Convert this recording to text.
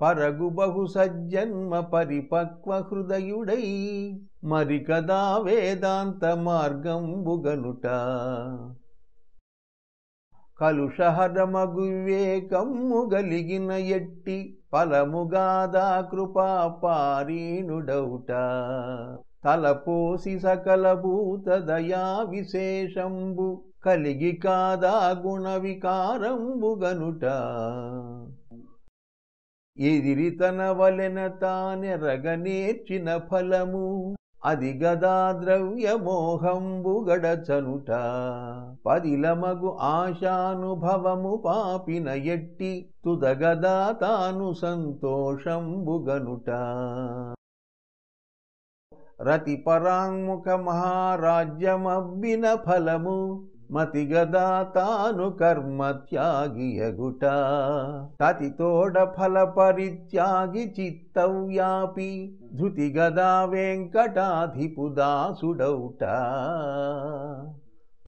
పరగు బహు సజ్జన్మ పరిపక్వ హృదయుడై మరి కదా వేదాంత మార్గంబుగనుట. కలుషహరమగువేకమ్ము గలిగిన ఎట్టి ఫలముగాదా కృపా పారీణుడౌట తలపోసి సకల భూత దయా విశేషంబు కలిగి కాదా గుణ వికారంబుగనుట. ఎదిరితన వలెన తానెరగనేర్చిన ఫలము. అది గదా ద్రవ్యమోహంబు గడచనుట. పదిలమగు ఆశానుభవము పాపిన ఎట్టి తుదగదా తాను సంతోషంబుగనుట రతిపరాంముఖ మహారాజ్యమబ్బిన ఫలము. మతిగదా తాను కర్మ త్యాగియగుట తతితోడ ఫల పరిత్యాగి చిత్తవ్యాపి ధృతిగదా వెంకటాధిపుదాసుడౌట.